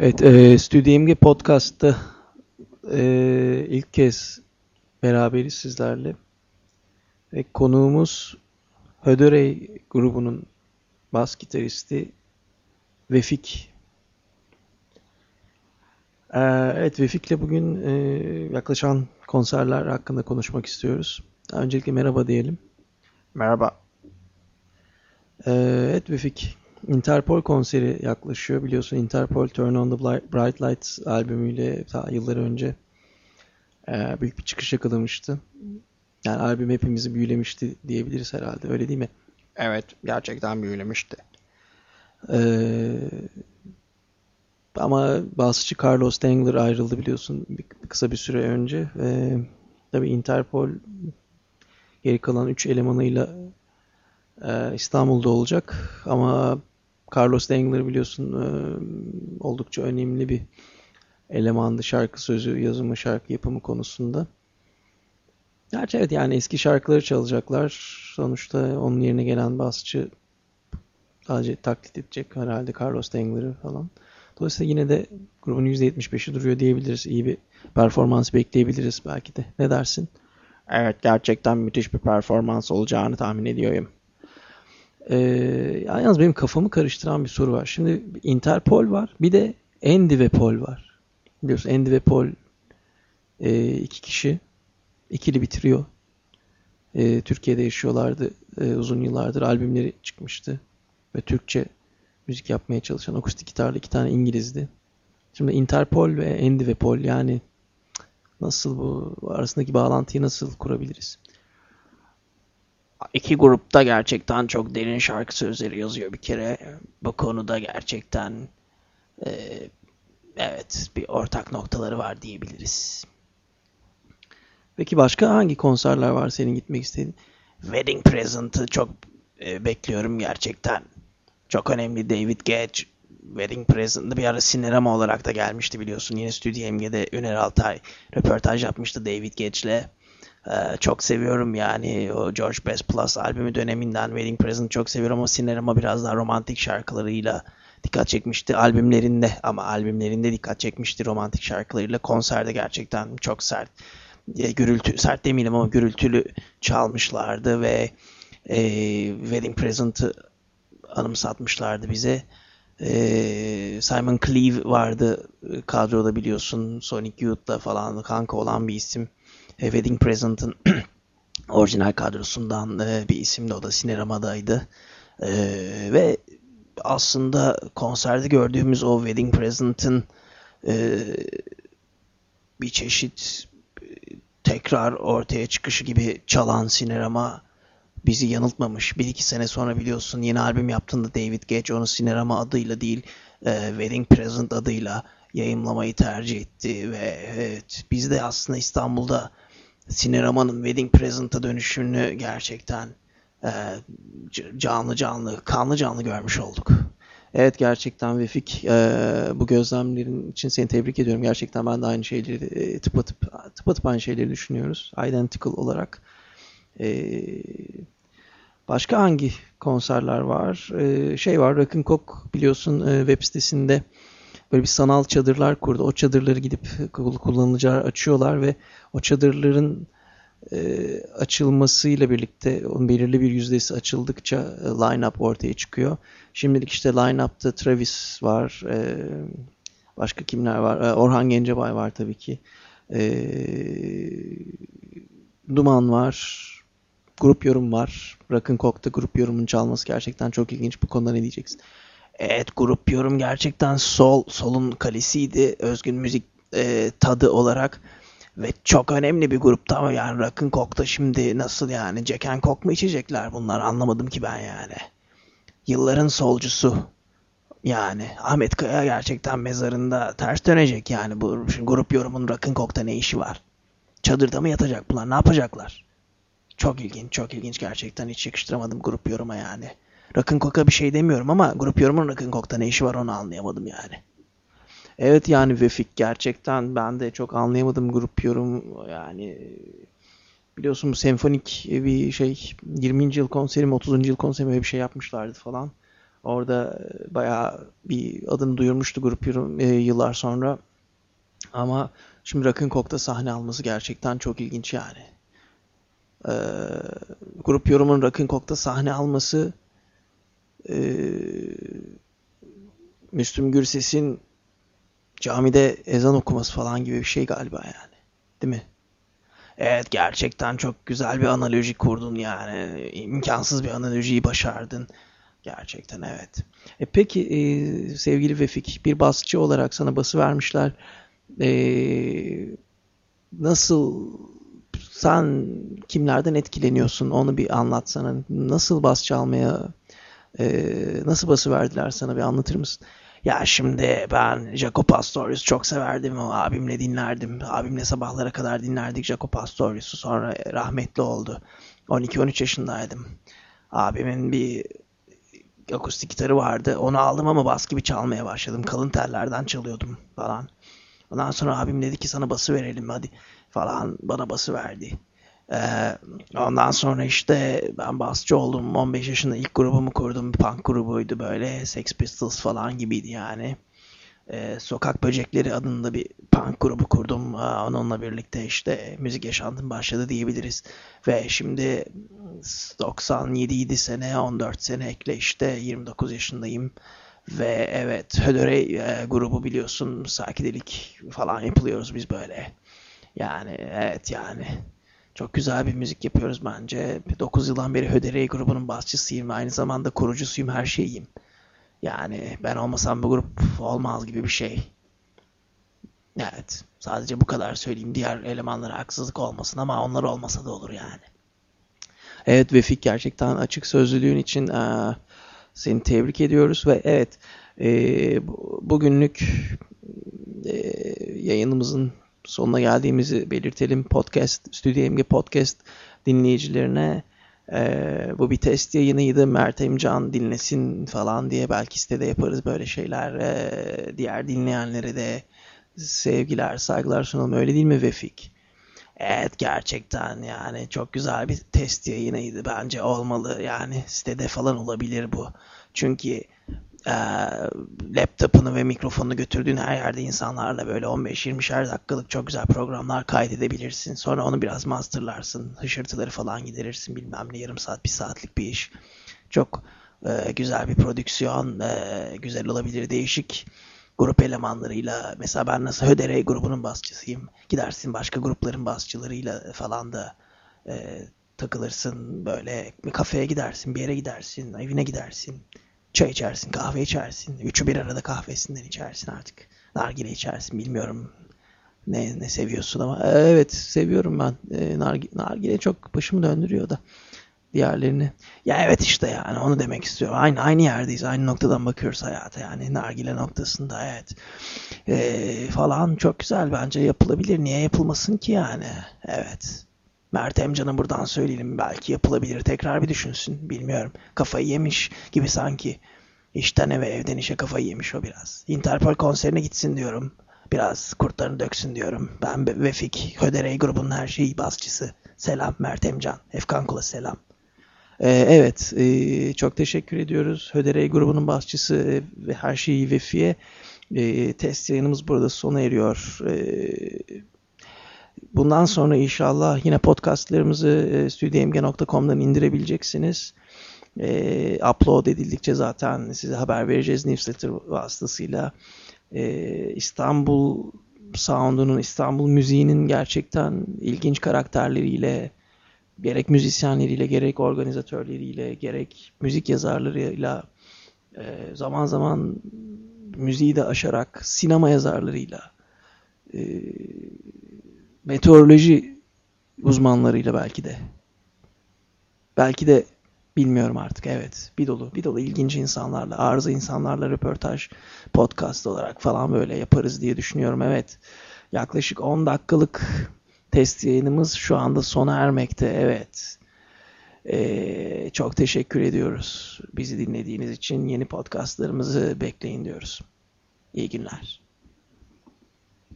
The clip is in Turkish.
Evet, e, Stüdyo İmge Podcast'ta e, ilk kez beraberiz sizlerle. E, konuğumuz Hödörey grubunun bas gitaristi Vefik. E, evet, Vefik'le bugün e, yaklaşan konserler hakkında konuşmak istiyoruz. Öncelikle merhaba diyelim. Merhaba. E, evet Vefik, Interpol konseri yaklaşıyor. Biliyorsun Interpol Turn on the Bright Lights albümüyle ta yıllar önce e, büyük bir çıkış yakalamıştı. Yani albüm hepimizi büyülemişti diyebiliriz herhalde. Öyle değil mi? Evet, gerçekten büyülemişti. Ee, ama basçı Carlos Dangler ayrıldı biliyorsun bir, kısa bir süre önce. Ee, tabii Interpol geri kalan 3 elemanıyla e, İstanbul'da olacak. Ama Carlos Dangler biliyorsun e, oldukça önemli bir elemandı şarkı sözü, yazımı, şarkı yapımı konusunda. Gerçi evet yani eski şarkıları çalacaklar. Sonuçta onun yerine gelen basçı sadece taklit edecek herhalde Carlos Dangler'ı falan. Dolayısıyla yine de grubun %75'i duruyor diyebiliriz. İyi bir performans bekleyebiliriz belki de. Ne dersin? Evet gerçekten müthiş bir performans olacağını tahmin ediyorum. Ee, yalnız benim kafamı karıştıran bir soru var. Şimdi Interpol var bir de Andy ve Paul var. Biliyorsun Andy ve Paul e, iki kişi ikili bitiriyor. E, Türkiye'de yaşıyorlardı e, uzun yıllardır. Albümleri çıkmıştı. Ve Türkçe müzik yapmaya çalışan akustik gitarlı iki tane İngilizdi. Şimdi Interpol ve Andy ve Paul yani nasıl bu arasındaki bağlantıyı nasıl kurabiliriz? İki grupta gerçekten çok derin şarkı sözleri yazıyor bir kere. Bu konuda gerçekten e, evet bir ortak noktaları var diyebiliriz. Peki başka hangi konserler var senin gitmek istediğin? Wedding Present'ı çok e, bekliyorum gerçekten. Çok önemli David Gedge Wedding Present'da bir ara Sinerama olarak da gelmişti biliyorsun. Yine Stüdyo MG'de Üner Altay röportaj yapmıştı David Gedge'le. Ee, çok seviyorum yani o George Best Plus albümü döneminden Wedding Present çok seviyorum ama Sinerama biraz daha romantik şarkılarıyla dikkat çekmişti albümlerinde ama albümlerinde dikkat çekmişti romantik şarkılarıyla konserde gerçekten çok sert e, gürültü sert demeyelim ama gürültülü çalmışlardı ve e, Wedding Present'ı anımsatmışlardı bize. E, Simon Cleve vardı kadroda biliyorsun Sonic Youth'da falan kanka olan bir isim. Wedding Present'ın orijinal kadrosundan e, bir isim de o da Sinerama'daydı. E, ve aslında konserde gördüğümüz o Wedding Present'ın e, bir çeşit tekrar ortaya çıkışı gibi çalan Sinerama bizi yanıltmamış. Bir iki sene sonra biliyorsun yeni albüm yaptığında David Gedge onu Sinerama adıyla değil Wedding Present adıyla yayınlamayı tercih etti ve evet biz de aslında İstanbul'da Sinerama'nın Wedding Present'a dönüşünü gerçekten e, canlı canlı, kanlı canlı görmüş olduk. Evet gerçekten Vefik e, bu gözlemlerin için seni tebrik ediyorum. Gerçekten ben de aynı şeyleri e, tıpatıp tıpatıp aynı şeyleri düşünüyoruz. Identical olarak. E, başka hangi konserler var? E, şey var Coke biliyorsun e, web sitesinde böyle bir sanal çadırlar kurdu. O çadırları gidip kullanıcılar açıyorlar ve o çadırların e, açılmasıyla birlikte onun belirli bir yüzdesi açıldıkça e, line-up ortaya çıkıyor. Şimdilik işte line-up'ta Travis var, e, başka kimler var? E, Orhan Gencebay var tabii ki. E, Duman var, grup yorum var. Rock'n Coke'da grup yorumun çalması gerçekten çok ilginç. Bu konuda ne diyeceksin? Evet grup yorum gerçekten sol, solun kalesiydi. Özgün müzik e, tadı olarak. Ve çok önemli bir grupta ama yani Rock'n Coke'da şimdi nasıl yani Jack and mu içecekler bunlar anlamadım ki ben yani. Yılların solcusu yani Ahmet Kaya gerçekten mezarında ters dönecek yani bu şimdi grup yorumun Rock'n Coke'da ne işi var? Çadırda mı yatacak bunlar ne yapacaklar? Çok ilginç çok ilginç gerçekten hiç yakıştıramadım grup yoruma yani. Rock'n Coke'a bir şey demiyorum ama grup yorumun Rock'n Coke'da ne işi var onu anlayamadım yani. Evet yani Vefik gerçekten ben de çok anlayamadım grup yorum yani biliyorsun senfonik bir şey 20. yıl konseri mi 30. yıl konseri mi bir şey yapmışlardı falan. Orada e, bayağı bir adını duyurmuştu grup e, yıllar sonra. Ama şimdi Rock'n Coke'da sahne alması gerçekten çok ilginç yani. Ee, grup yorumun Rock'n Coke'da sahne alması Müslüm Gürses'in camide ezan okuması falan gibi bir şey galiba yani. Değil mi? Evet gerçekten çok güzel bir analoji kurdun yani. imkansız bir analojiyi başardın. Gerçekten evet. E peki e, sevgili Vefik bir basçı olarak sana bası vermişler. E, nasıl sen kimlerden etkileniyorsun onu bir anlatsana. Nasıl bas çalmaya e, nasıl bası verdiler sana bir anlatır mısın? Ya şimdi ben Jaco Pastorius çok severdim. O abimle dinlerdim. Abimle sabahlara kadar dinlerdik Jaco Pastorius'u. Sonra rahmetli oldu. 12-13 yaşındaydım. Abimin bir akustik gitarı vardı. Onu aldım ama bas gibi çalmaya başladım. Kalın tellerden çalıyordum falan. Ondan sonra abim dedi ki sana bası verelim hadi falan. Bana bası verdi. Ondan sonra işte ben basçı oldum. 15 yaşında ilk grubumu kurdum. Bir punk grubuydu böyle. Sex Pistols falan gibiydi yani. Sokak Böcekleri adında bir punk grubu kurdum. Onunla birlikte işte müzik yaşantım başladı diyebiliriz. Ve şimdi 97 7 sene, 14 sene ekle işte 29 yaşındayım. Ve evet Hödöre grubu biliyorsun. Sakidelik falan yapılıyoruz biz böyle. Yani evet yani çok güzel bir müzik yapıyoruz bence. 9 yıldan beri Höderey grubunun basçısıyım. Aynı zamanda kurucusuyum, her şeyim. Yani ben olmasam bu grup olmaz gibi bir şey. Evet. Sadece bu kadar söyleyeyim. Diğer elemanlara haksızlık olmasın ama onlar olmasa da olur yani. Evet Vefik gerçekten açık sözlülüğün için e, seni tebrik ediyoruz ve evet e, bugünlük e, yayınımızın sonuna geldiğimizi belirtelim. Podcast, Stüdyo MG Podcast dinleyicilerine e, bu bir test yayınıydı. Mert Emcan dinlesin falan diye belki sitede yaparız böyle şeyler. E, diğer dinleyenlere de sevgiler, saygılar sunalım. Öyle değil mi Vefik? Evet gerçekten yani çok güzel bir test yayınıydı. Bence olmalı yani sitede falan olabilir bu. Çünkü e, laptopunu ve mikrofonunu götürdüğün her yerde insanlarla böyle 15-20'şer dakikalık çok güzel programlar kaydedebilirsin. Sonra onu biraz masterlarsın. Hışırtıları falan giderirsin bilmem ne yarım saat bir saatlik bir iş. Çok e, güzel bir prodüksiyon. E, güzel olabilir değişik grup elemanlarıyla mesela ben nasıl Hödere grubunun basçısıyım. Gidersin başka grupların basçılarıyla falan da e, takılırsın böyle bir kafeye gidersin bir yere gidersin evine gidersin Çay içersin, kahve içersin. Üçü bir arada kahvesinden içersin artık. Nargile içersin bilmiyorum ne, ne seviyorsun ama e, evet seviyorum ben. E, nargile, nargile çok başımı döndürüyor da diğerlerini. Ya evet işte yani onu demek istiyorum. Aynı aynı yerdeyiz. Aynı noktadan bakıyoruz hayata yani nargile noktasında evet. E, falan çok güzel bence yapılabilir. Niye yapılmasın ki yani? Evet. Mert Emcan'a buradan söyleyelim. Belki yapılabilir. Tekrar bir düşünsün. Bilmiyorum. Kafayı yemiş gibi sanki. İşten eve evden işe kafayı yemiş o biraz. Interpol konserine gitsin diyorum. Biraz kurtlarını döksün diyorum. Ben Vefik, Höderey grubunun her şeyi basçısı. Selam Mert Emcan. Efkan Kula selam. Ee, evet, e, çok teşekkür ediyoruz. Höderey grubunun basçısı ve her şeyi Vefi'ye. E, test yayınımız burada sona eriyor. E, Bundan sonra inşallah yine podcastlarımızı e, studyemge.com'dan indirebileceksiniz. E, upload edildikçe zaten size haber vereceğiz newsletter vasıtasıyla. E, İstanbul sound'unun, İstanbul müziğinin gerçekten ilginç karakterleriyle, gerek müzisyenleriyle, gerek organizatörleriyle, gerek müzik yazarlarıyla, e, zaman zaman müziği de aşarak sinema yazarlarıyla, e, meteoroloji uzmanlarıyla belki de. Belki de bilmiyorum artık evet. Bir dolu bir dolu ilginç insanlarla, arıza insanlarla röportaj podcast olarak falan böyle yaparız diye düşünüyorum. Evet. Yaklaşık 10 dakikalık test yayınımız şu anda sona ermekte. Evet. Ee, çok teşekkür ediyoruz bizi dinlediğiniz için. Yeni podcastlarımızı bekleyin diyoruz. İyi günler.